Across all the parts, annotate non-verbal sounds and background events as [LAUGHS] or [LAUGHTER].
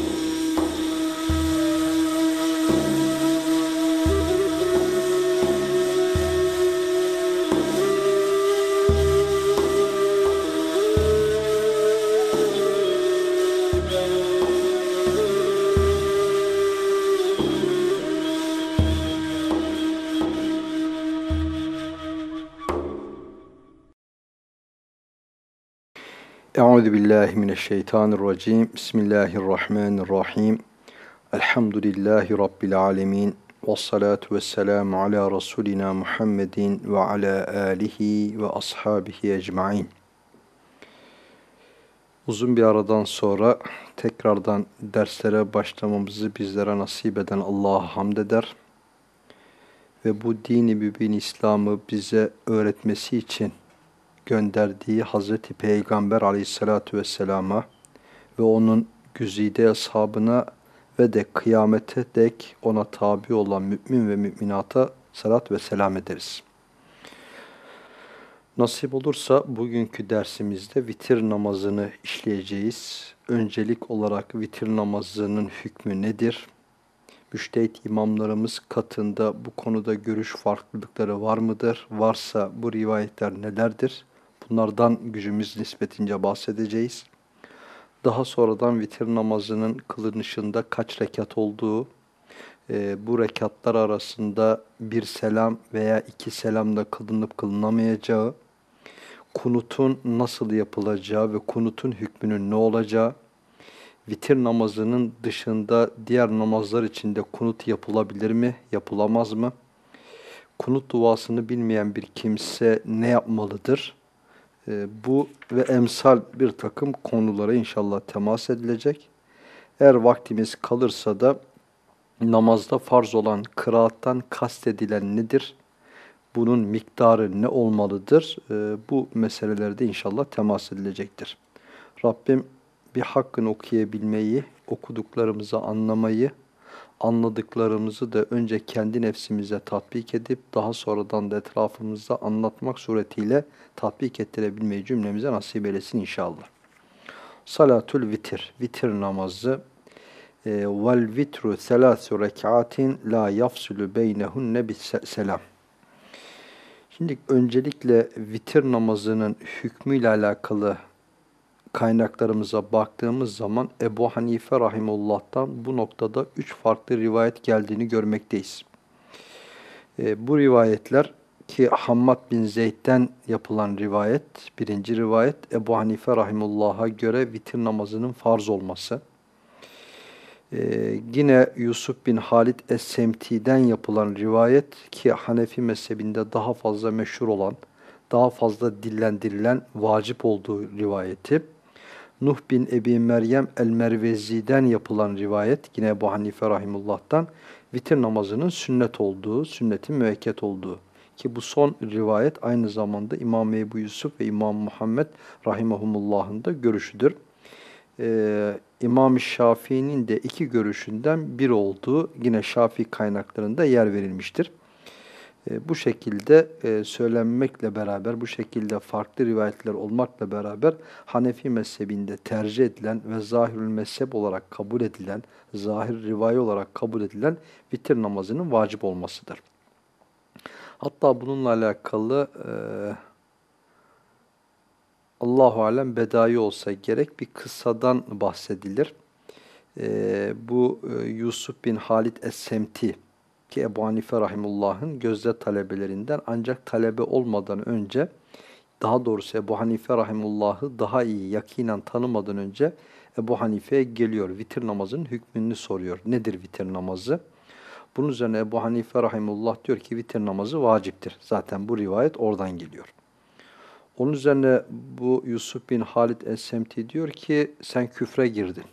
you. Euzu billahi mineşşeytanirracim. Bismillahirrahmanirrahim. Elhamdülillahi rabbil alamin. Ves salatu vesselamü ala rasulina Muhammedin ve ala alihi ve ashabihi ecmaîn. Uzun bir aradan sonra tekrardan derslere başlamamızı bizlere nasip eden Allah'a hamd eder. Ve bu dini mübin İslam'ı bize öğretmesi için gönderdiği Hazreti Peygamber aleyhissalatu vesselama ve onun güzide ashabına ve de kıyamete dek ona tabi olan mümin ve müminata salat ve selam ederiz. Nasip olursa bugünkü dersimizde vitir namazını işleyeceğiz. Öncelik olarak vitir namazının hükmü nedir? Müştehit imamlarımız katında bu konuda görüş farklılıkları var mıdır? Varsa bu rivayetler nelerdir? Bunlardan gücümüz nispetince bahsedeceğiz. Daha sonradan vitir namazının kılınışında kaç rekat olduğu, e, bu rekatlar arasında bir selam veya iki selamda kılınıp kılınamayacağı, kunutun nasıl yapılacağı ve kunutun hükmünün ne olacağı, vitir namazının dışında diğer namazlar içinde kunut yapılabilir mi, yapılamaz mı? Kunut duasını bilmeyen bir kimse ne yapmalıdır? E, bu ve emsal bir takım konulara inşallah temas edilecek. Eğer vaktimiz kalırsa da namazda farz olan kıraattan kastedilen nedir? Bunun miktarı ne olmalıdır? E, bu meselelerde inşallah temas edilecektir. Rabbim bir hakkın okuyabilmeyi, okuduklarımızı anlamayı, anladıklarımızı da önce kendi nefsimize tatbik edip daha sonradan da etrafımızda anlatmak suretiyle tatbik ettirebilmeyi cümlemize nasip eylesin inşallah. Salatul vitir, vitir namazı e, vel vitru selasu rek'atin la yafsulu beynehunne selam. Şimdi öncelikle vitir namazının hükmüyle alakalı kaynaklarımıza baktığımız zaman Ebu Hanife Rahimullah'tan bu noktada üç farklı rivayet geldiğini görmekteyiz. E, bu rivayetler ki Hammad bin Zeyd'den yapılan rivayet, birinci rivayet Ebu Hanife Rahimullah'a göre vitir namazının farz olması. Ee, yine Yusuf bin Halid Es-Semti'den yapılan rivayet ki Hanefi mezhebinde daha fazla meşhur olan, daha fazla dillendirilen vacip olduğu rivayeti. Nuh bin Ebi Meryem el-Mervezi'den yapılan rivayet yine Ebu Hanife Rahimullah'tan vitir namazının sünnet olduğu, sünnetin müekket olduğu. Ki bu son rivayet aynı zamanda İmam Ebu Yusuf ve İmam Muhammed Rahimahumullah'ın da görüşüdür. Ee, İmam Şafii'nin de iki görüşünden bir olduğu yine Şafii kaynaklarında yer verilmiştir. E, bu şekilde e, söylenmekle beraber, bu şekilde farklı rivayetler olmakla beraber Hanefi mezhebinde tercih edilen ve zahirül mezhep olarak kabul edilen, zahir rivayet olarak kabul edilen vitir namazının vacip olmasıdır. Hatta bununla alakalı e, Allahu alem bedai olsa gerek bir kıssadan bahsedilir. E, bu e, Yusuf bin Halid Es-Semti ki Ebu Hanife Rahimullah'ın gözde talebelerinden ancak talebe olmadan önce daha doğrusu Ebu Hanife Rahimullah'ı daha iyi yakinen tanımadan önce Ebu Hanife'ye geliyor. Vitir namazının hükmünü soruyor. Nedir vitir namazı? Bunun üzerine Ebu Hanife Rahimullah diyor ki vitir namazı vaciptir. Zaten bu rivayet oradan geliyor. Onun üzerine bu Yusuf bin Halid Es-Semti diyor ki sen küfre girdin.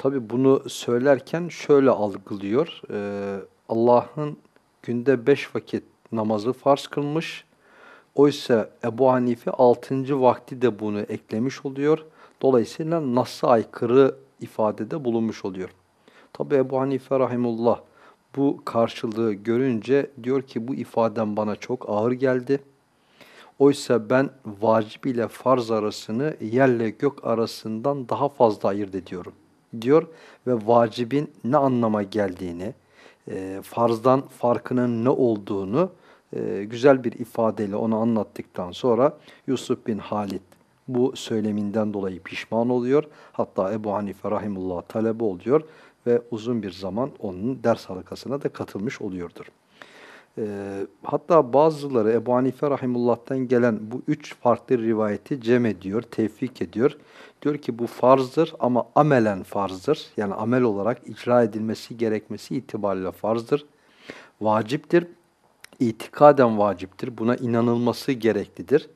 Tabi bunu söylerken şöyle algılıyor. Ee, Allah'ın günde beş vakit namazı farz kılmış. Oysa Ebu Hanife altıncı vakti de bunu eklemiş oluyor. Dolayısıyla Nas'a aykırı ifadede bulunmuş oluyor. Tabi Ebu Hanife Rahimullah bu karşılığı görünce diyor ki bu ifadem bana çok ağır geldi. Oysa ben vacip ile farz arasını yerle gök arasından daha fazla ayırt ediyorum diyor ve vacibin ne anlama geldiğini, e, farzdan farkının ne olduğunu e, güzel bir ifadeyle onu anlattıktan sonra Yusuf bin Halid bu söyleminden dolayı pişman oluyor. Hatta Ebu Hanife Rahimullah talebe oluyor ve uzun bir zaman onun ders halkasına da katılmış oluyordur. E, hatta bazıları Ebu Hanife Rahimullah'tan gelen bu üç farklı rivayeti cem ediyor, tevfik ediyor. Diyor ki bu farzdır ama amelen farzdır. Yani amel olarak icra edilmesi gerekmesi itibariyle farzdır. Vaciptir, itikaden vaciptir. Buna inanılması gereklidir.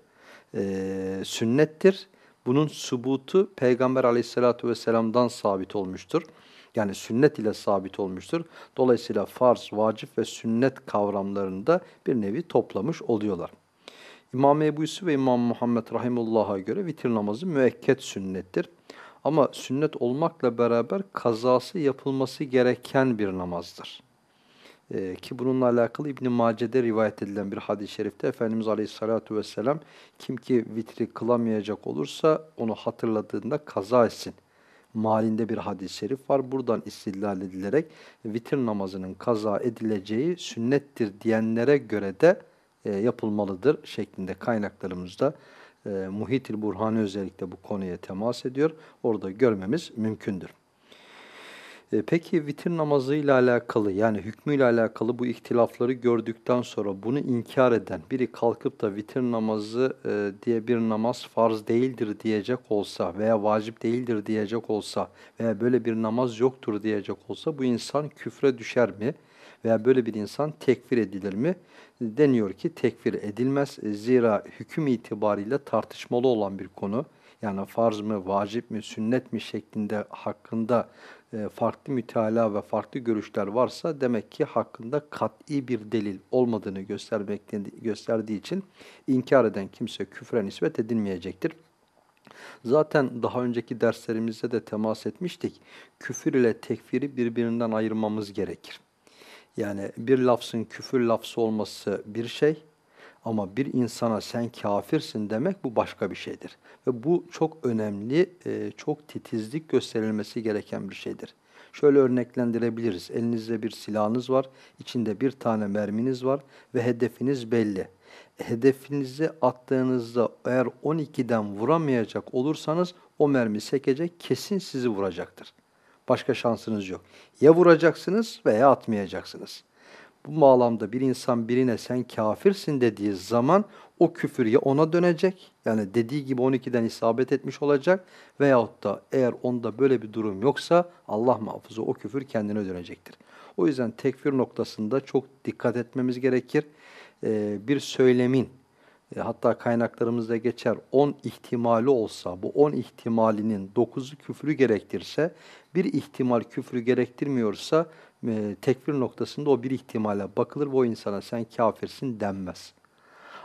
Ee, sünnettir. Bunun subutu Peygamber aleyhissalatu vesselam'dan sabit olmuştur. Yani sünnet ile sabit olmuştur. Dolayısıyla farz, vacip ve sünnet kavramlarında bir nevi toplamış oluyorlar. İmam Ebu Yusuf ve İmam Muhammed Rahimullah'a göre vitir namazı müekket sünnettir. Ama sünnet olmakla beraber kazası yapılması gereken bir namazdır. Ee, ki bununla alakalı İbn-i Mace'de rivayet edilen bir hadis-i şerifte Efendimiz Aleyhisselatü Vesselam kim ki vitri kılamayacak olursa onu hatırladığında kaza etsin. Malinde bir hadis-i şerif var. Buradan istidlal edilerek vitir namazının kaza edileceği sünnettir diyenlere göre de e, yapılmalıdır şeklinde kaynaklarımızda e, Muhitil Burhani özellikle bu konuya temas ediyor. Orada görmemiz mümkündür. E, peki vitir namazıyla alakalı yani hükmüyle alakalı bu ihtilafları gördükten sonra bunu inkar eden biri kalkıp da vitir namazı e, diye bir namaz farz değildir diyecek olsa veya vacip değildir diyecek olsa veya böyle bir namaz yoktur diyecek olsa bu insan küfre düşer mi? Veya böyle bir insan tekfir edilir mi? Deniyor ki tekfir edilmez. Zira hüküm itibariyle tartışmalı olan bir konu. Yani farz mı, vacip mi, sünnet mi şeklinde hakkında e, farklı müteala ve farklı görüşler varsa demek ki hakkında kat'i bir delil olmadığını gösterdiği için inkar eden kimse küfre nispet edilmeyecektir. Zaten daha önceki derslerimizde de temas etmiştik. Küfür ile tekfiri birbirinden ayırmamız gerekir. Yani bir lafzın küfür lafzı olması bir şey ama bir insana sen kafirsin demek bu başka bir şeydir. Ve bu çok önemli, e, çok titizlik gösterilmesi gereken bir şeydir. Şöyle örneklendirebiliriz. Elinizde bir silahınız var, içinde bir tane merminiz var ve hedefiniz belli. Hedefinizi attığınızda eğer 12'den vuramayacak olursanız o mermi sekecek, kesin sizi vuracaktır. Başka şansınız yok. Ya vuracaksınız veya atmayacaksınız. Bu bağlamda bir insan birine sen kafirsin dediği zaman o küfür ya ona dönecek, yani dediği gibi 12'den isabet etmiş olacak veyahut da eğer onda böyle bir durum yoksa Allah muhafızı o küfür kendine dönecektir. O yüzden tekfir noktasında çok dikkat etmemiz gerekir. Ee, bir söylemin, e, hatta kaynaklarımızda geçer 10 ihtimali olsa, bu 10 ihtimalinin 9'u küfrü gerektirse, bir ihtimal küfrü gerektirmiyorsa e, tekfir noktasında o bir ihtimale bakılır ve o insana sen kafirsin denmez.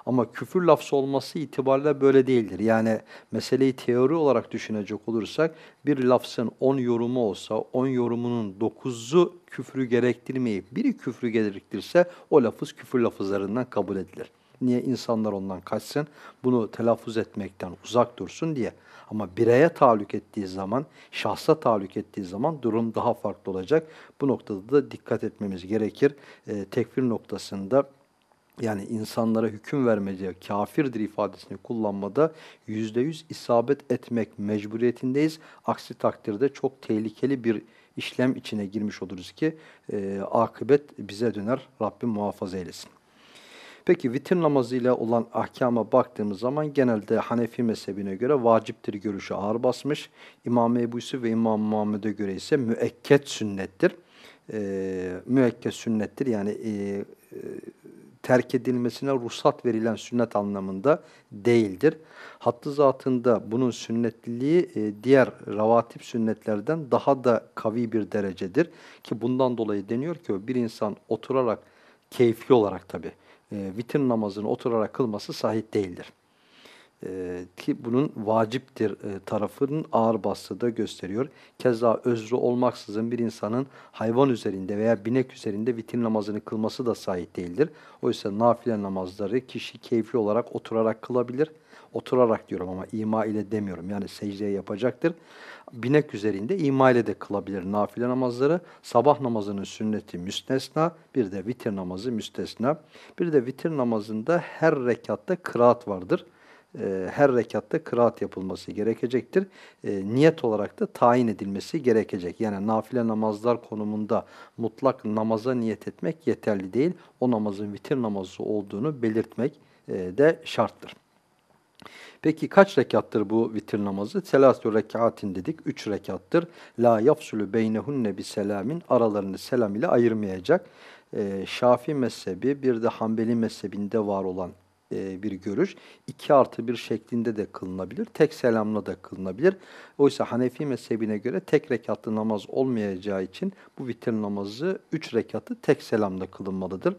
Ama küfür lafzı olması itibariyle böyle değildir. Yani meseleyi teori olarak düşünecek olursak bir lafzın 10 yorumu olsa 10 yorumunun 9'u küfrü gerektirmeyip biri küfrü gerektirse o lafız küfür lafızlarından kabul edilir. Niye insanlar ondan kaçsın? Bunu telaffuz etmekten uzak dursun diye. Ama bireye tahallük ettiği zaman, şahsa tahallük ettiği zaman durum daha farklı olacak. Bu noktada da dikkat etmemiz gerekir. E, tekfir noktasında yani insanlara hüküm vermece kafirdir ifadesini kullanmada yüzde yüz isabet etmek mecburiyetindeyiz. Aksi takdirde çok tehlikeli bir işlem içine girmiş oluruz ki e, akıbet bize döner. Rabbim muhafaza eylesin. Peki vitir namazıyla olan ahkama baktığımız zaman genelde Hanefi mezhebine göre vaciptir görüşü ağır basmış. İmam Ebu Yusuf ve İmam Muhammed'e göre ise müekket sünnettir. Ee, müekket sünnettir yani e, e, terk edilmesine ruhsat verilen sünnet anlamında değildir. Hattı zatında bunun sünnetliliği e, diğer ravatip sünnetlerden daha da kavi bir derecedir. Ki bundan dolayı deniyor ki bir insan oturarak, keyfi olarak tabi e, vitir namazını oturarak kılması sahih değildir. e, ki bunun vaciptir e, tarafının ağır bastığı da gösteriyor. Keza özrü olmaksızın bir insanın hayvan üzerinde veya binek üzerinde vitin namazını kılması da sahip değildir. Oysa nafile namazları kişi keyifli olarak oturarak kılabilir. Oturarak diyorum ama ima ile demiyorum. Yani secdeye yapacaktır. Binek üzerinde ima ile de kılabilir nafile namazları. Sabah namazının sünneti müstesna, bir de vitir namazı müstesna. Bir de vitir namazında her rekatta kıraat vardır e, her rekatta kıraat yapılması gerekecektir. E, niyet olarak da tayin edilmesi gerekecek. Yani nafile namazlar konumunda mutlak namaza niyet etmek yeterli değil. O namazın vitir namazı olduğunu belirtmek e, de şarttır. Peki kaç rekattır bu vitir namazı? Selasü rekatin dedik. Üç rekattır. La yafsulü beynehunne bi selamin. Aralarını selam ile ayırmayacak. Ee, Şafi mezhebi bir de Hanbeli mezhebinde var olan e, bir görüş. 2 artı 1 şeklinde de kılınabilir. Tek selamla da kılınabilir. Oysa Hanefi mezhebine göre tek rekatlı namaz olmayacağı için bu vitir namazı 3 rekatı tek selamla kılınmalıdır.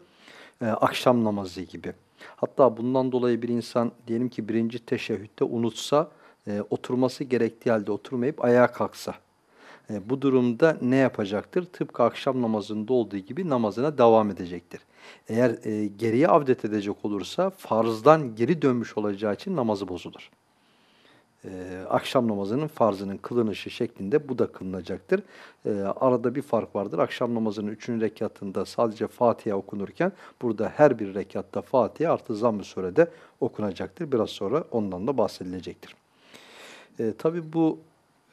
E, akşam namazı gibi. Hatta bundan dolayı bir insan diyelim ki birinci teşehhütte unutsa, e, oturması gerektiği halde oturmayıp ayağa kalksa. E, bu durumda ne yapacaktır? Tıpkı akşam namazında olduğu gibi namazına devam edecektir. Eğer e, geriye avdet edecek olursa farzdan geri dönmüş olacağı için namazı bozulur. E, akşam namazının farzının kılınışı şeklinde bu da kılınacaktır. E, arada bir fark vardır. Akşam namazının üçüncü rekatında sadece Fatiha okunurken burada her bir rekatta Fatiha artı zamm-ı surede okunacaktır. Biraz sonra ondan da bahsedilecektir. E, Tabi bu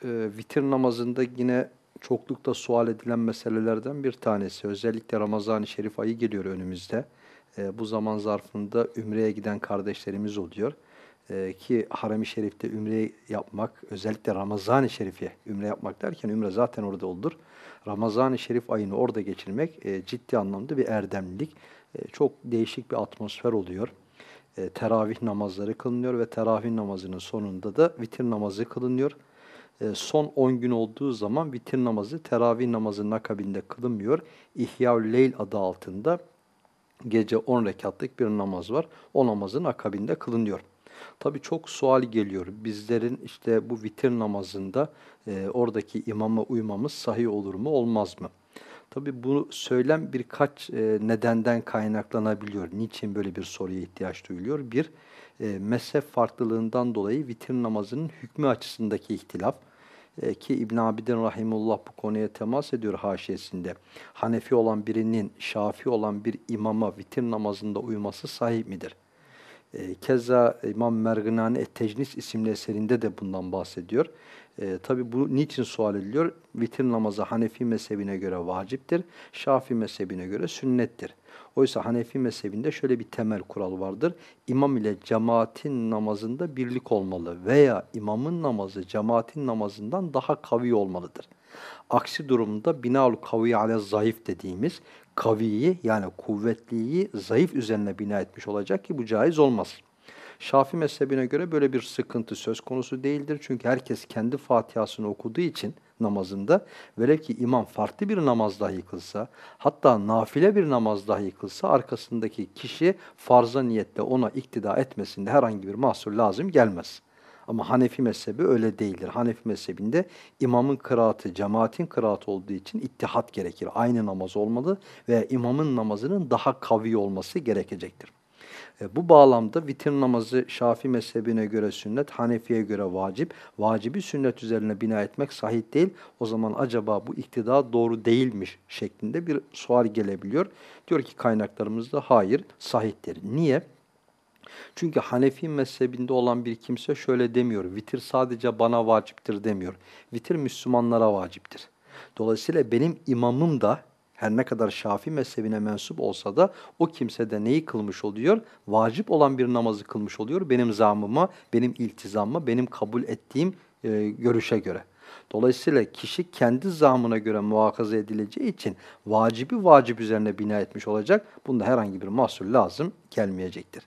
e, vitir namazında yine çoklukta sual edilen meselelerden bir tanesi. Özellikle Ramazan-ı Şerif ayı geliyor önümüzde. E, bu zaman zarfında Ümre'ye giden kardeşlerimiz oluyor. E, ki Harem-i Şerif'te Ümre yapmak, özellikle Ramazan-ı Şerif'e Ümre yapmak derken Ümre zaten orada olur. Ramazan-ı Şerif ayını orada geçirmek e, ciddi anlamda bir erdemlilik. E, çok değişik bir atmosfer oluyor. E, teravih namazları kılınıyor ve teravih namazının sonunda da vitir namazı kılınıyor. E, son 10 gün olduğu zaman vitir namazı teravih namazının akabinde kılınmıyor. İhya-ül Leyl adı altında gece 10 rekatlık bir namaz var. O namazın akabinde kılınıyor. Tabii çok sual geliyor. Bizlerin işte bu vitir namazında e, oradaki imama uymamız sahih olur mu olmaz mı? Tabii bu söylem birkaç e, nedenden kaynaklanabiliyor. Niçin böyle bir soruya ihtiyaç duyuluyor? Bir, e, mezhep farklılığından dolayı vitir namazının hükmü açısındaki ihtilaf. E, ki İbn Abidin Rahimullah bu konuya temas ediyor haşiyesinde. Hanefi olan birinin Şafi olan bir imama vitir namazında uyması sahip midir? E, keza İmam Merginani Et-Tecnis isimli eserinde de bundan bahsediyor. E, Tabi bu niçin sual ediliyor? Vitir namazı Hanefi mezhebine göre vaciptir, Şafi mezhebine göre sünnettir. Oysa Hanefi mezhebinde şöyle bir temel kural vardır. İmam ile cemaatin namazında birlik olmalı veya imamın namazı cemaatin namazından daha kavi olmalıdır. Aksi durumda binaul kavi ale zayıf dediğimiz kaviyi yani kuvvetliyi zayıf üzerine bina etmiş olacak ki bu caiz olmaz. Şafi mezhebine göre böyle bir sıkıntı söz konusu değildir. Çünkü herkes kendi Fatiha'sını okuduğu için namazında velev ki imam farklı bir namaz dahi kılsa hatta nafile bir namaz dahi kılsa arkasındaki kişi farza niyetle ona iktida etmesinde herhangi bir mahsur lazım gelmez. Ama Hanefi mezhebi öyle değildir. Hanefi mezhebinde imamın kıraatı, cemaatin kıraatı olduğu için ittihat gerekir. Aynı namaz olmalı ve imamın namazının daha kavi olması gerekecektir. E, bu bağlamda vitir namazı Şafi mezhebine göre sünnet, Hanefi'ye göre vacip. Vacibi sünnet üzerine bina etmek sahih değil. O zaman acaba bu iktida doğru değilmiş şeklinde bir sual gelebiliyor. Diyor ki kaynaklarımızda hayır, sahihtir. Niye? Çünkü Hanefi mezhebinde olan bir kimse şöyle demiyor. Vitir sadece bana vaciptir demiyor. Vitir Müslümanlara vaciptir. Dolayısıyla benim imamım da her ne kadar Şafi mezhebine mensup olsa da o kimse de neyi kılmış oluyor? Vacip olan bir namazı kılmış oluyor. Benim zamıma, benim iltizamıma, benim kabul ettiğim e, görüşe göre. Dolayısıyla kişi kendi zamına göre muhakaza edileceği için vacibi vacip üzerine bina etmiş olacak. Bunda herhangi bir mahsur lazım gelmeyecektir.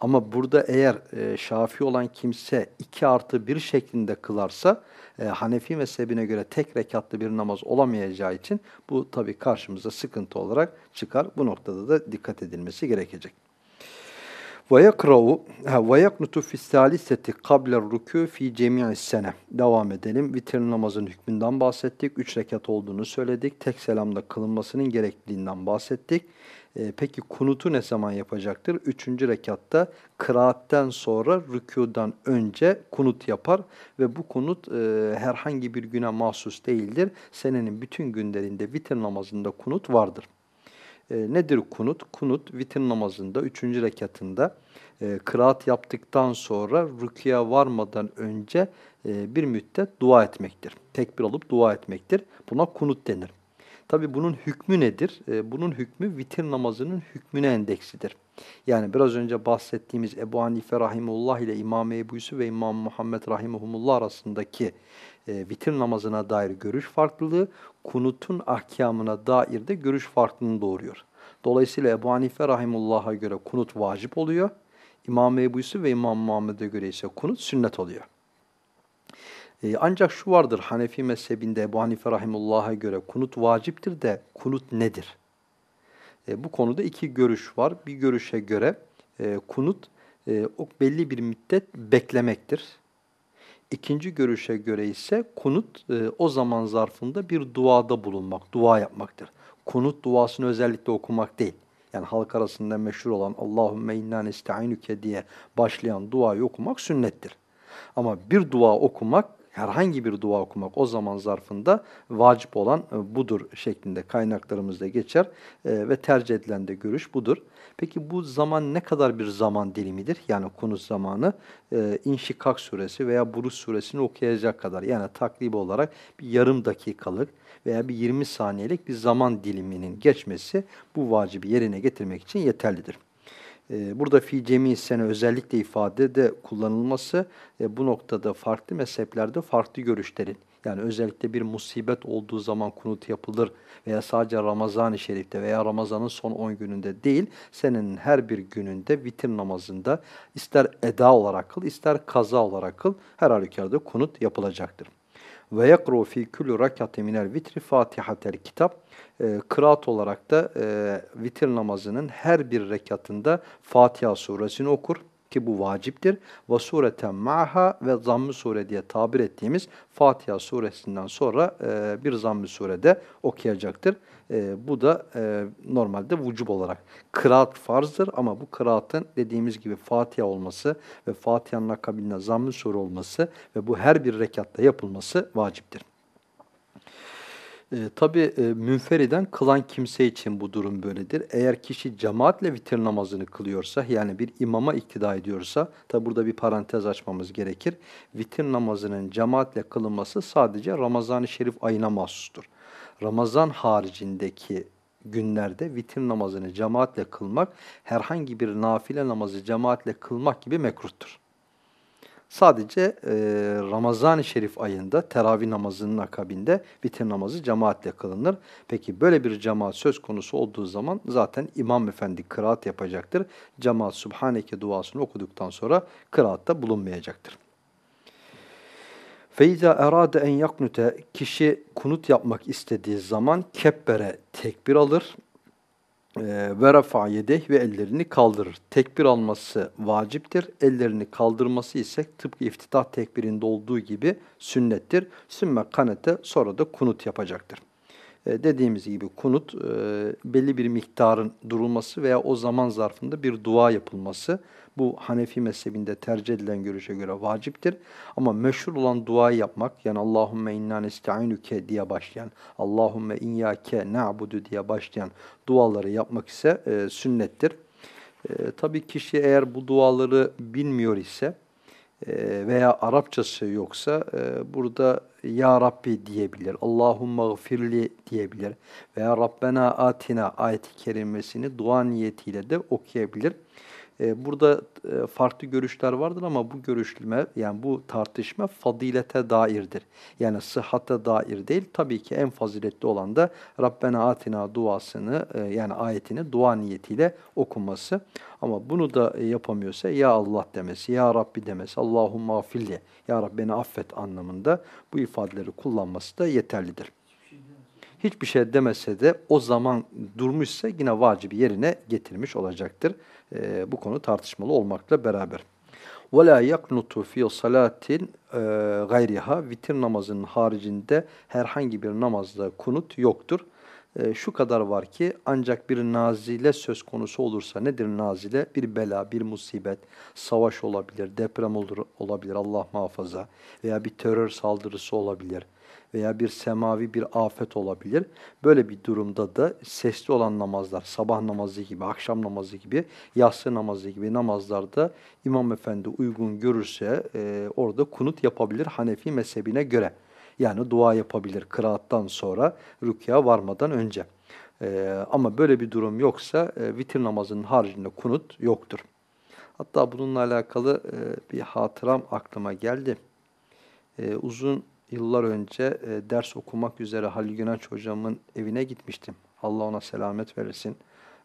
Ama burada eğer e, şafi olan kimse iki artı bir şeklinde kılarsa e, Hanefi mezhebine göre tek rekatlı bir namaz olamayacağı için bu tabi karşımıza sıkıntı olarak çıkar. Bu noktada da dikkat edilmesi gerekecek. Ve yaknutu fi saliseti qabla rükû fi cemi'is sene. Devam edelim. Vitir namazın hükmünden bahsettik. Üç rekat olduğunu söyledik. Tek selamda kılınmasının gerekliliğinden bahsettik. Ee, peki kunutu ne zaman yapacaktır? Üçüncü rekatta kıraatten sonra rükudan önce kunut yapar ve bu kunut e, herhangi bir güne mahsus değildir. Senenin bütün günlerinde vitir namazında kunut vardır. E, nedir kunut? Kunut vitir namazında, üçüncü rekatında e, kıraat yaptıktan sonra rüküye varmadan önce e, bir müddet dua etmektir. Tekbir alıp dua etmektir. Buna kunut denir. Tabi bunun hükmü nedir? E, bunun hükmü vitir namazının hükmüne endeksidir. Yani biraz önce bahsettiğimiz Ebu Hanife Rahimullah ile İmam Ebu Yusuf ve İmam Muhammed Rahimullah arasındaki e, vitir namazına dair görüş farklılığı, kunutun ahkamına dair de görüş farklılığını doğuruyor. Dolayısıyla Ebu Hanife Rahimullah'a göre kunut vacip oluyor. İmam Ebu Yusuf ve İmam Muhammed'e göre ise kunut sünnet oluyor. E, ancak şu vardır Hanefi mezhebinde Ebu Hanife Rahimullah'a göre kunut vaciptir de kunut nedir? E, bu konuda iki görüş var. Bir görüşe göre e, kunut e, o belli bir müddet beklemektir. İkinci görüşe göre ise kunut e, o zaman zarfında bir duada bulunmak, dua yapmaktır. Kunut duasını özellikle okumak değil. Yani halk arasında meşhur olan Allahümme inna nestainuke diye başlayan duayı okumak sünnettir. Ama bir dua okumak herhangi bir dua okumak o zaman zarfında vacip olan e, budur şeklinde kaynaklarımızda geçer e, ve tercih edilen de görüş budur. Peki bu zaman ne kadar bir zaman dilimidir? Yani kunut zamanı e, İnşikak suresi veya Buruş suresini okuyacak kadar yani taklif olarak bir yarım dakikalık veya bir 20 saniyelik bir zaman diliminin geçmesi bu vacibi yerine getirmek için yeterlidir. Ee, burada fi cemi sene özellikle ifade de kullanılması e, bu noktada farklı mezheplerde farklı görüşlerin yani özellikle bir musibet olduğu zaman kunut yapılır veya sadece Ramazan-ı Şerif'te veya Ramazan'ın son 10 gününde değil, senenin her bir gününde vitir namazında ister eda olarak kıl, ister kaza olarak kıl, her halükarda kunut yapılacaktır. Ve yakru fi kulli rakati minel vitri fatihatel kitap. E, kıraat olarak da e, vitir namazının her bir rekatında Fatiha suresini okur ki bu vaciptir. Ve sureten ma'ha ve zamm-ı sure diye tabir ettiğimiz Fatiha suresinden sonra e, bir zamm-ı surede okuyacaktır. E, bu da e, normalde vücub olarak. Kıraat farzdır ama bu kıraatın dediğimiz gibi Fatiha olması ve Fatiha'nın akabinde zamm-ı sure olması ve bu her bir rekatta yapılması vaciptir. E, Tabi e, münferiden kılan kimse için bu durum böyledir. Eğer kişi cemaatle vitir namazını kılıyorsa, yani bir imama iktida ediyorsa, tabi burada bir parantez açmamız gerekir. Vitir namazının cemaatle kılınması sadece Ramazan-ı Şerif ayına mahsustur. Ramazan haricindeki günlerde vitir namazını cemaatle kılmak, herhangi bir nafile namazı cemaatle kılmak gibi mekruhtur. Sadece e, Ramazan-ı Şerif ayında teravih namazının akabinde vitir namazı cemaatle kılınır. Peki böyle bir cemaat söz konusu olduğu zaman zaten İmam Efendi kıraat yapacaktır. Cemaat Subhaneke duasını okuduktan sonra kıraatta bulunmayacaktır. Feyza erade en yaknute kişi kunut yapmak istediği zaman kebbere tekbir alır ve rafa yedeh ve ellerini kaldırır. Tekbir alması vaciptir. Ellerini kaldırması ise tıpkı iftitah tekbirinde olduğu gibi sünnettir. Sümme kanete sonra da kunut yapacaktır. Ee, dediğimiz gibi kunut e, belli bir miktarın durulması veya o zaman zarfında bir dua yapılması bu Hanefi mezhebinde tercih edilen görüşe göre vaciptir. Ama meşhur olan duayı yapmak yani Allahümme inna nesta'inuke diye başlayan, Allahümme iyyake na'budu diye başlayan duaları yapmak ise e, sünnettir. E, tabii kişi eğer bu duaları bilmiyor ise e, veya Arapçası yoksa e, burada Ya Rabbi diyebilir, Allahümme gfirli diyebilir veya Rabbena atina ayet-i kerimesini dua niyetiyle de okuyabilir. E, burada e, farklı görüşler vardır ama bu görüşme yani bu tartışma fadilete dairdir. Yani sıhhate dair değil. Tabii ki en faziletli olan da Rabbena atina duasını e, yani ayetini dua niyetiyle okunması. Ama bunu da yapamıyorsa ya Allah demesi, ya Rabbi demesi, Allahumma afilli, ya Rabbi beni affet anlamında bu ifadeleri kullanması da yeterlidir Hiçbir şey demese de o zaman durmuşsa yine vacibi yerine getirmiş olacaktır. E, bu konu tartışmalı olmakla beraber. وَلَا يَقْنُتُ فِي صَلَاتٍ gayriha Vitir namazının haricinde herhangi bir namazda kunut yoktur. E, şu kadar var ki ancak bir nazile söz konusu olursa nedir nazile? Bir bela, bir musibet, savaş olabilir, deprem olur, olabilir Allah muhafaza veya bir terör saldırısı olabilir veya bir semavi bir afet olabilir. Böyle bir durumda da sesli olan namazlar, sabah namazı gibi, akşam namazı gibi, yatsı namazı gibi namazlarda İmam Efendi uygun görürse e, orada kunut yapabilir Hanefi mezhebine göre. Yani dua yapabilir kıraattan sonra rükya varmadan önce. E, ama böyle bir durum yoksa e, vitir namazının haricinde kunut yoktur. Hatta bununla alakalı e, bir hatıram aklıma geldi. E, uzun yıllar önce e, ders okumak üzere Halil Günenç hocamın evine gitmiştim. Allah ona selamet verirsin.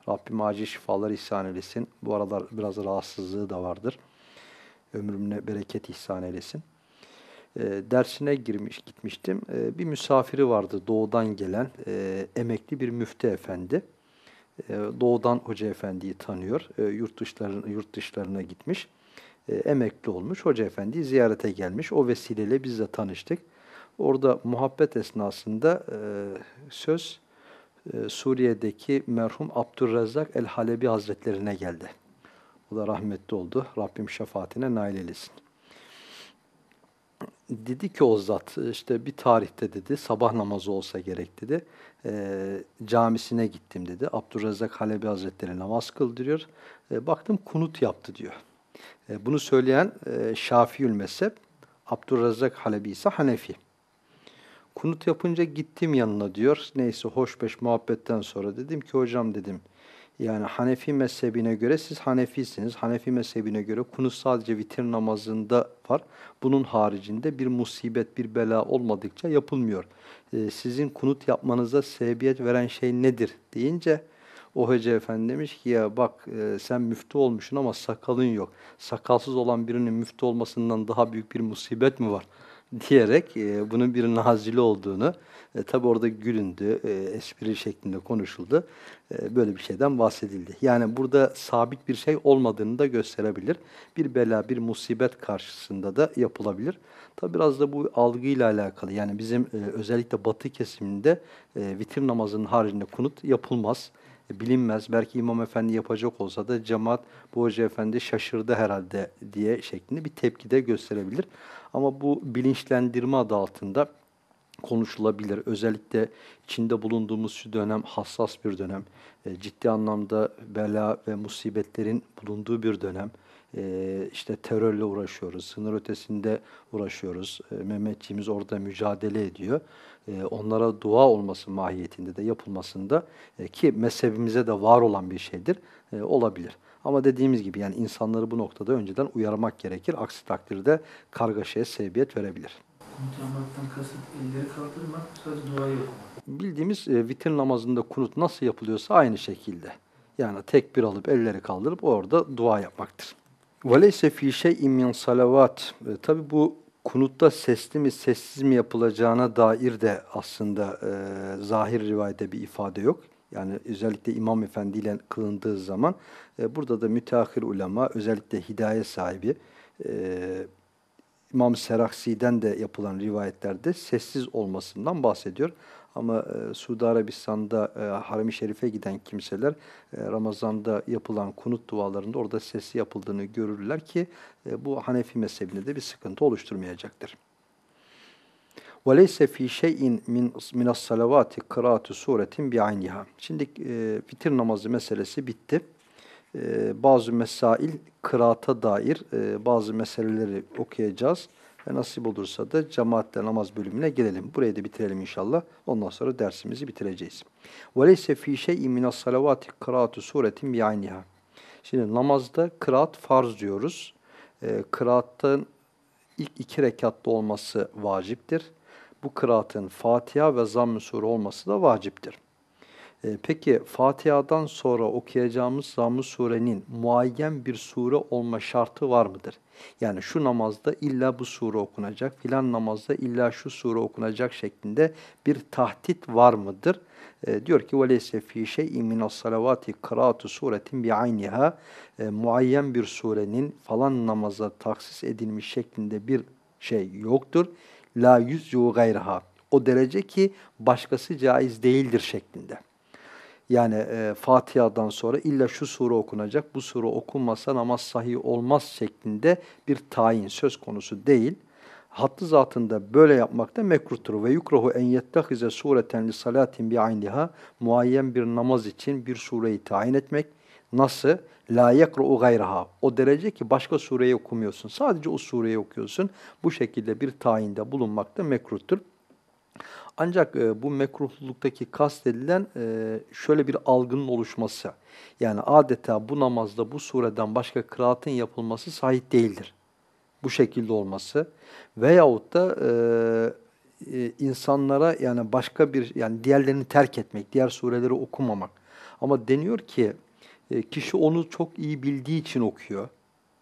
Rabbim acil şifalar ihsan eylesin. Bu aralar biraz rahatsızlığı da vardır. Ömrümüne bereket ihsan eylesin. E, dersine girmiş gitmiştim. E, bir misafiri vardı doğudan gelen e, emekli bir müftü efendi. E, doğudan hoca efendiyi tanıyor. E, yurt, dışlarına, yurt dışlarına gitmiş. E, emekli olmuş. Hoca efendiyi ziyarete gelmiş. O vesileyle biz de tanıştık. Orada muhabbet esnasında e, söz e, Suriye'deki merhum Abdurrezzak el-Halebi Hazretlerine geldi. O da rahmetli oldu. Rabbim şefaatine nail eylesin. Dedi ki o zat işte bir tarihte dedi sabah namazı olsa gerek dedi. E, camisine gittim dedi. Abdurrezzak Halebi Hazretleri namaz kıldırıyor. E, baktım kunut yaptı diyor. E, bunu söyleyen e, Şafiül mezhep, Abdurrezzak Halebi ise Hanefi. Kunut yapınca gittim yanına diyor. Neyse hoş beş muhabbetten sonra dedim ki hocam dedim. Yani Hanefi mezhebine göre siz Hanefisiniz. Hanefi mezhebine göre kunut sadece vitir namazında var. Bunun haricinde bir musibet, bir bela olmadıkça yapılmıyor. Ee, sizin kunut yapmanıza sebebiyet veren şey nedir deyince o hoca efendi demiş ki ya bak e, sen müftü olmuşsun ama sakalın yok. Sakalsız olan birinin müftü olmasından daha büyük bir musibet mi var? [LAUGHS] diyerek e, bunun bir nazili olduğunu, e, tabi orada gülündü, e, espri şeklinde konuşuldu. E, böyle bir şeyden bahsedildi. Yani burada sabit bir şey olmadığını da gösterebilir. Bir bela, bir musibet karşısında da yapılabilir. Tabi biraz da bu algıyla alakalı. Yani bizim e, özellikle batı kesiminde e, vitir namazının haricinde kunut yapılmaz bilinmez. Belki İmam Efendi yapacak olsa da cemaat bu Hoca Efendi şaşırdı herhalde diye şeklinde bir tepki de gösterebilir. Ama bu bilinçlendirme adı altında konuşulabilir. Özellikle içinde bulunduğumuz şu dönem hassas bir dönem. E, ciddi anlamda bela ve musibetlerin bulunduğu bir dönem. E, işte terörle uğraşıyoruz, sınır ötesinde uğraşıyoruz. E, Mehmetçiğimiz orada mücadele ediyor. E, onlara dua olması mahiyetinde de yapılmasında e, ki mezhebimize de var olan bir şeydir e, olabilir. Ama dediğimiz gibi yani insanları bu noktada önceden uyarmak gerekir. Aksi takdirde kargaşaya sebebiyet verebilir. Konut kasıt elleri kaldırmak, sadece duayı okumak. Bildiğimiz e, vitir namazında kunut nasıl yapılıyorsa aynı şekilde. Yani tekbir alıp elleri kaldırıp orada dua yapmaktır. وَلَيْسَ ف۪ي شَيْءٍ مِنْ salavat. E, Tabi bu kunutta sesli mi sessiz mi yapılacağına dair de aslında e, zahir rivayette bir ifade yok. Yani özellikle İmam Efendi ile kılındığı zaman e, burada da müteahhir ulema özellikle hidayet sahibi e, İmam Seraksi'den de yapılan rivayetlerde sessiz olmasından bahsediyor. Ama e, Suudi Arabistan'da e, Harem-i Şerif'e giden kimseler e, Ramazan'da yapılan kunut dualarında orada sesli yapıldığını görürler ki e, bu Hanefi mezhebinde de bir sıkıntı oluşturmayacaktır. وَلَيْسَ ف۪ي شَيْءٍ مِنْ مِنَ السَّلَوَاتِ قِرَاتُ suretin bi'ayniha. Şimdi e, vitir namazı meselesi bitti. E, bazı mesail kıraata dair e, bazı meseleleri okuyacağız. Ve nasip olursa da cemaatle namaz bölümüne gelelim. Burayı da bitirelim inşallah. Ondan sonra dersimizi bitireceğiz. وَلَيْسَ ف۪ي شَيْءٍ مِنَ السَّلَوَاتِ قِرَاتُ suretin bi'ayniha. Şimdi namazda kıraat farz diyoruz. E, kıraatın ilk iki rekatta olması vaciptir bu kıraatın Fatiha ve Zamm-ı Sure olması da vaciptir. E, peki Fatiha'dan sonra okuyacağımız Zamm-ı Sure'nin muayyen bir sure olma şartı var mıdır? Yani şu namazda illa bu sure okunacak, filan namazda illa şu sure okunacak şeklinde bir tahdit var mıdır? E, diyor ki وَلَيْسَ ف۪ي شَيْءٍ مِنَ الصَّلَوَاتِ قَرَاتُ سُورَةٍ بِعَيْنِهَا e, Muayyen bir surenin falan namaza taksis edilmiş şeklinde bir şey yoktur. La yüzyu gayraha. O derece ki başkası caiz değildir şeklinde. Yani e, Fatiha'dan sonra illa şu sure okunacak, bu sure okunmasa namaz sahih olmaz şeklinde bir tayin söz konusu değil. Hattı zatında böyle yapmak da mekruhtur. Ve yukrohu en yettehize sureten li salatin bi ayniha muayyen bir namaz için bir sureyi tayin etmek. Nasıl? La yekru'u gayraha. O derece ki başka sureyi okumuyorsun. Sadece o sureyi okuyorsun. Bu şekilde bir tayinde bulunmak da mekruhtur. Ancak e, bu mekruhluktaki kastedilen e, şöyle bir algının oluşması. Yani adeta bu namazda bu sureden başka kıraatın yapılması sahih değildir. Bu şekilde olması. Veyahut da e, e, insanlara yani başka bir yani diğerlerini terk etmek, diğer sureleri okumamak. Ama deniyor ki e, kişi onu çok iyi bildiği için okuyor.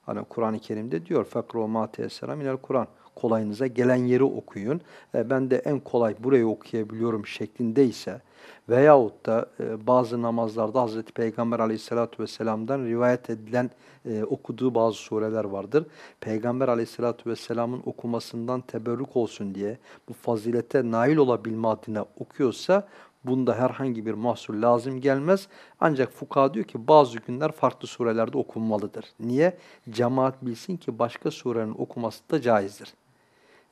Hani Kur'an-ı Kerim'de diyor فَقْرُوا مَا تَيَسَّرَ مِنَ Kur'an kolayınıza gelen yeri okuyun. E, ben de en kolay burayı okuyabiliyorum şeklindeyse veyahut da e, bazı namazlarda Hz. Peygamber aleyhissalatü vesselam'dan rivayet edilen e, okuduğu bazı sureler vardır. Peygamber aleyhissalatü vesselamın okumasından teberrük olsun diye bu fazilete nail olabilme adına okuyorsa Bunda herhangi bir mahsul lazım gelmez. Ancak fuka diyor ki bazı günler farklı surelerde okunmalıdır. Niye? Cemaat bilsin ki başka surenin okuması da caizdir.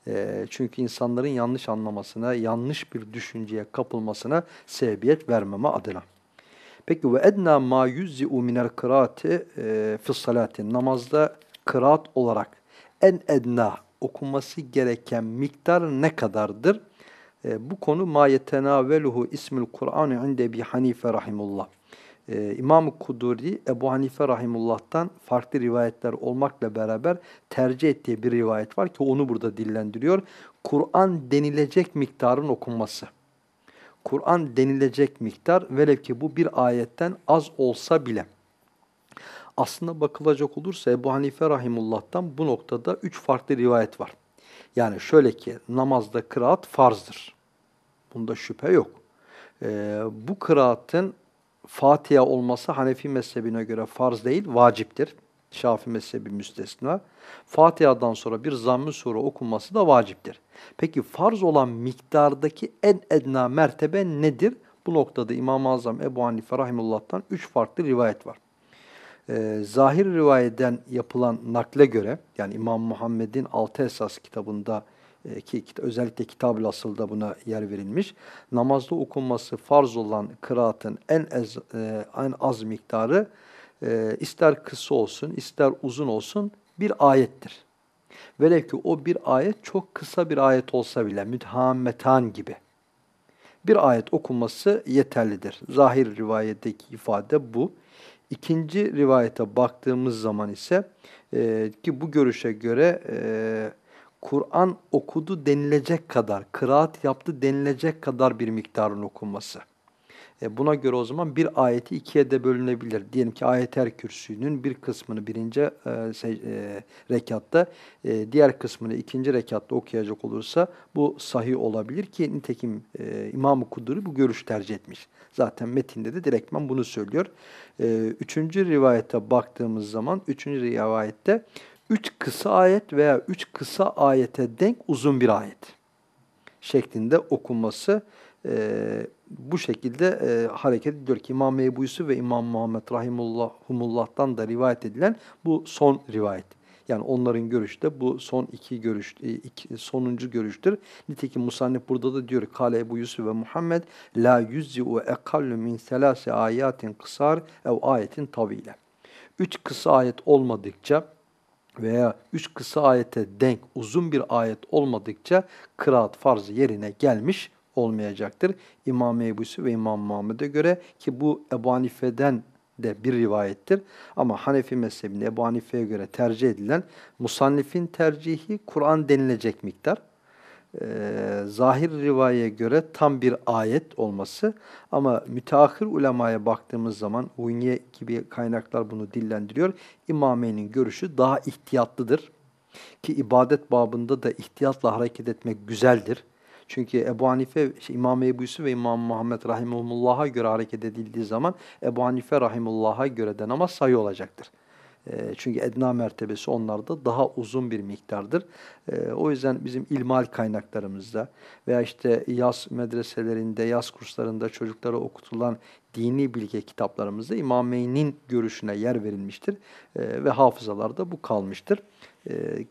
E, çünkü insanların yanlış anlamasına, yanlış bir düşünceye kapılmasına sebebiyet vermeme adına. Peki ve edna ma yuzzi'u minel kıraati e. Namazda kıraat olarak en edna okunması gereken miktar ne kadardır? E, bu konu ma yetenaveluhu ismül Kur'an inde bi Hanife rahimullah. E, İmam-ı Kuduri Ebu Hanife rahimullah'tan farklı rivayetler olmakla beraber tercih ettiği bir rivayet var ki onu burada dillendiriyor. Kur'an denilecek miktarın okunması. Kur'an denilecek miktar velev ki bu bir ayetten az olsa bile. Aslında bakılacak olursa Ebu Hanife rahimullah'tan bu noktada üç farklı rivayet var. Yani şöyle ki namazda kıraat farzdır. Bunda şüphe yok. Ee, bu kıraatın Fatiha olması Hanefi mezhebine göre farz değil, vaciptir. Şafi mezhebi müstesna. Fatiha'dan sonra bir zamm-ı sure okunması da vaciptir. Peki farz olan miktardaki en edna mertebe nedir? Bu noktada İmam-ı Azam Ebu Hanife Rahimullah'tan üç farklı rivayet var. Ee, zahir rivayeden yapılan nakle göre, yani İmam Muhammed'in Altı Esas kitabında ki özellikle Kitab-ı Asıl'da buna yer verilmiş. Namazda okunması farz olan kıraatın en az, e, en az miktarı e, ister kısa olsun, ister uzun olsun bir ayettir. Velev ki o bir ayet çok kısa bir ayet olsa bile müthammetan gibi bir ayet okunması yeterlidir. Zahir rivayetteki ifade bu. İkinci rivayete baktığımız zaman ise e, ki bu görüşe göre e, Kur'an okudu denilecek kadar, kıraat yaptı denilecek kadar bir miktarın okunması. E buna göre o zaman bir ayeti ikiye de bölünebilir. Diyelim ki ayet-er kürsüünün bir kısmını birinci e, e, rekatta, e, diğer kısmını ikinci rekatta okuyacak olursa bu sahih olabilir ki nitekim e, İmam-ı Kuduri bu görüş tercih etmiş. Zaten metinde de direktman bunu söylüyor. E, üçüncü rivayete baktığımız zaman, üçüncü rivayette üç kısa ayet veya üç kısa ayete denk uzun bir ayet şeklinde okunması e, bu şekilde e, hareket ediyor ki İmam Ebu Yusuf ve İmam Muhammed Rahimullah'tan da rivayet edilen bu son rivayet. Yani onların görüşü de bu son iki görüş, e, iki, sonuncu görüştür. Nitekim Musannif burada da diyor Kale Ebu Yusuf ve Muhammed la yüzzi'u ekallu min selase ayatin kısar ev ayetin tavile. Üç kısa ayet olmadıkça veya üç kısa ayete denk uzun bir ayet olmadıkça kıraat farzı yerine gelmiş olmayacaktır. İmam Ebu ve İmam Muhammed'e göre ki bu Ebu Hanife'den de bir rivayettir. Ama Hanefi mezhebinde Ebu Hanife'ye göre tercih edilen musannifin tercihi Kur'an denilecek miktar. E, zahir rivayeye göre tam bir ayet olması ama müteahhir ulemaya baktığımız zaman Unye gibi kaynaklar bunu dillendiriyor. İmameyn'in görüşü daha ihtiyatlıdır. Ki ibadet babında da ihtiyatla hareket etmek güzeldir. Çünkü Ebu Hanife, şey, İmam Ebu Yusuf ve İmam Muhammed Rahimullah'a göre hareket edildiği zaman Ebu Hanife Rahimullah'a göre de namaz sayı olacaktır. E, çünkü edna mertebesi onlarda daha uzun bir miktardır. E, o yüzden bizim ilmal kaynaklarımızda veya işte yaz medreselerinde, yaz kurslarında çocuklara okutulan dini bilgi kitaplarımızda İmameyn'in görüşüne yer verilmiştir e, ve hafızalarda bu kalmıştır.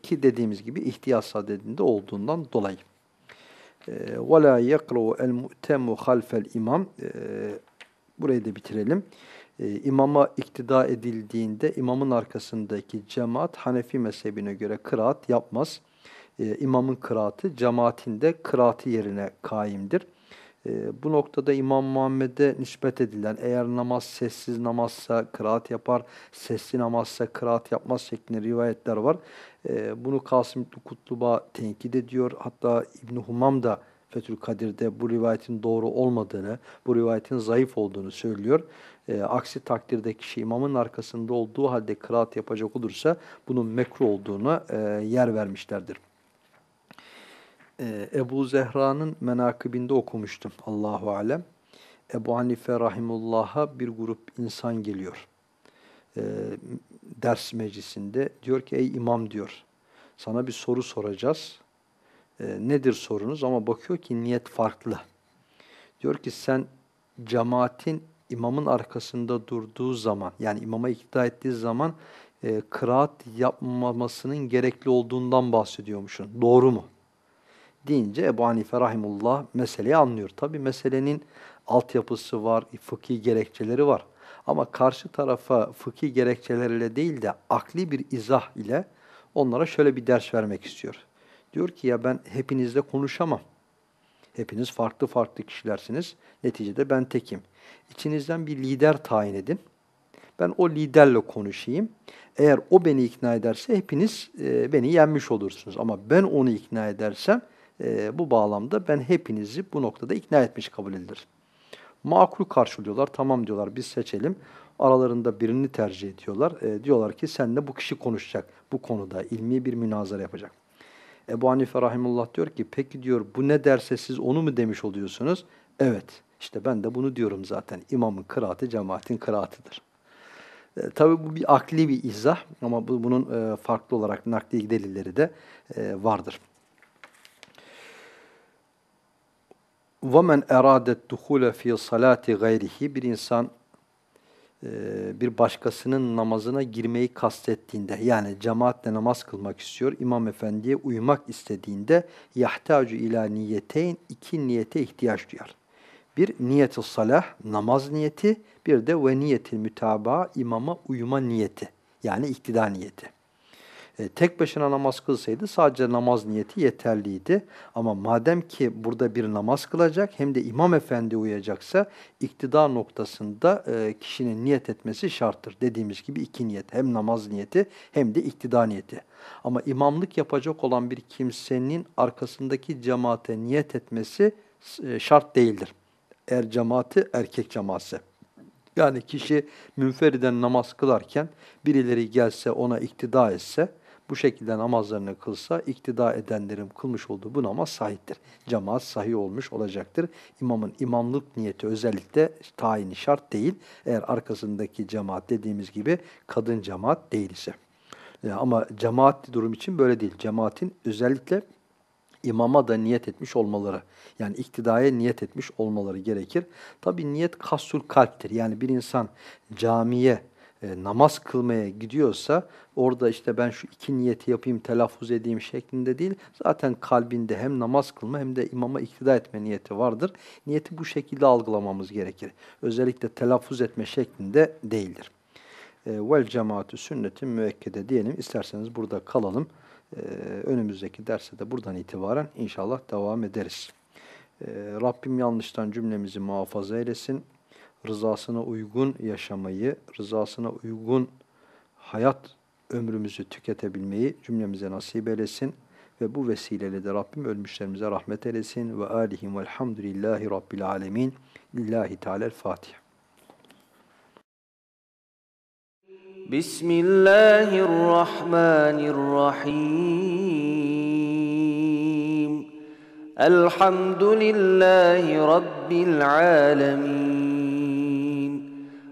Ki dediğimiz gibi ihtiyaç sadedinde olduğundan dolayı. وَلَا يَقْرَوْ الْمُؤْتَمُ خَلْفَ الْاِمَامِ Burayı da bitirelim e, imama iktida edildiğinde imamın arkasındaki cemaat Hanefi mezhebine göre kıraat yapmaz. E, imamın kıraatı cemaatinde kıraatı yerine kaimdir. E, bu noktada İmam Muhammed'e nispet edilen eğer namaz sessiz namazsa kıraat yapar, sesli namazsa kıraat yapmaz şeklinde rivayetler var. E, bunu Kasım Kutluba tenkit ediyor. Hatta İbn Humam da Fethül Kadir'de bu rivayetin doğru olmadığını, bu rivayetin zayıf olduğunu söylüyor. E, aksi takdirde kişi imamın arkasında olduğu halde kıraat yapacak olursa bunun mekruh olduğuna e, yer vermişlerdir. E, Ebu Zehra'nın menakibinde okumuştum Allahu Alem. Ebu Hanife Rahimullah'a bir grup insan geliyor. E, ders meclisinde diyor ki ey imam diyor sana bir soru soracağız. E, nedir sorunuz? Ama bakıyor ki niyet farklı. Diyor ki sen cemaatin imamın arkasında durduğu zaman yani imama ikna ettiği zaman e, kıraat yapmamasının gerekli olduğundan bahsediyormuşsun. Doğru mu? Deyince Ebu Hanife Rahimullah meseleyi anlıyor. Tabi meselenin altyapısı var, fıkhi gerekçeleri var. Ama karşı tarafa fıkhi gerekçelerle değil de akli bir izah ile onlara şöyle bir ders vermek istiyor. Diyor ki ya ben hepinizle konuşamam. Hepiniz farklı farklı kişilersiniz. Neticede ben tekim. İçinizden bir lider tayin edin. Ben o liderle konuşayım. Eğer o beni ikna ederse hepiniz e, beni yenmiş olursunuz. Ama ben onu ikna edersem e, bu bağlamda ben hepinizi bu noktada ikna etmiş kabul edilir. Makul karşılıyorlar. Tamam diyorlar biz seçelim. Aralarında birini tercih ediyorlar. E, diyorlar ki senle bu kişi konuşacak. Bu konuda ilmi bir münazara yapacak. Ebu Hanife Rahimullah diyor ki peki diyor bu ne derse siz onu mu demiş oluyorsunuz? Evet. İşte ben de bunu diyorum zaten. İmamın kıraatı cemaatin kıraatıdır. E, tabii bu bir akli bir izah ama bu, bunun e, farklı olarak nakli delilleri de e, vardır. وَمَنْ اَرَادَ الدُّخُولَ ف۪ي صَلَاتِ غَيْرِهِ Bir insan e, bir başkasının namazına girmeyi kastettiğinde yani cemaatle namaz kılmak istiyor, imam efendiye uymak istediğinde yahtacu ila niyeteyn iki niyete ihtiyaç duyar. Bir niyet-i salah, namaz niyeti, bir de ve niyetil mütabaa, imama uyuma niyeti. Yani iktida niyeti. E, tek başına namaz kılsaydı sadece namaz niyeti yeterliydi. Ama madem ki burada bir namaz kılacak hem de imam efendi uyacaksa iktidar noktasında e, kişinin niyet etmesi şarttır. Dediğimiz gibi iki niyet hem namaz niyeti hem de iktidar niyeti. Ama imamlık yapacak olan bir kimsenin arkasındaki cemaate niyet etmesi e, şart değildir eğer cemaati erkek cemaatse. Yani kişi münferiden namaz kılarken birileri gelse ona iktida etse, bu şekilde namazlarını kılsa iktida edenlerin kılmış olduğu bu namaz sahiptir. Cemaat sahih olmuş olacaktır. İmamın imamlık niyeti özellikle tayini şart değil. Eğer arkasındaki cemaat dediğimiz gibi kadın cemaat değil ise. Ama cemaat durum için böyle değil. Cemaatin özellikle imama da niyet etmiş olmaları, yani iktidaya niyet etmiş olmaları gerekir. Tabi niyet kassul kalptir. Yani bir insan camiye e, namaz kılmaya gidiyorsa orada işte ben şu iki niyeti yapayım, telaffuz edeyim şeklinde değil. Zaten kalbinde hem namaz kılma hem de imama iktida etme niyeti vardır. Niyeti bu şekilde algılamamız gerekir. Özellikle telaffuz etme şeklinde değildir. E, vel cemaatü sünnetin müekkede diyelim. İsterseniz burada kalalım. Ee, önümüzdeki derse de buradan itibaren inşallah devam ederiz. Ee, Rabbim yanlıştan cümlemizi muhafaza eylesin rızasına uygun yaşamayı, rızasına uygun hayat ömrümüzü tüketebilmeyi cümlemize nasip eylesin. Ve bu vesileyle de Rabbim ölmüşlerimize rahmet eylesin. Ve alihim velhamdülillahi rabbil alemin. Lillahi Teala Fatiha. Bismillahirrahmanirrahim. Elhamdülillahi Rabbil alemin.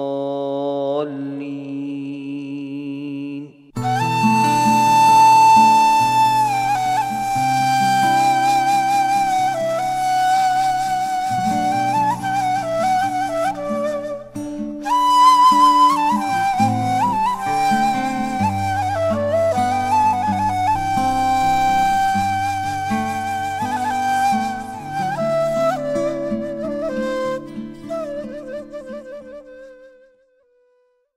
ضال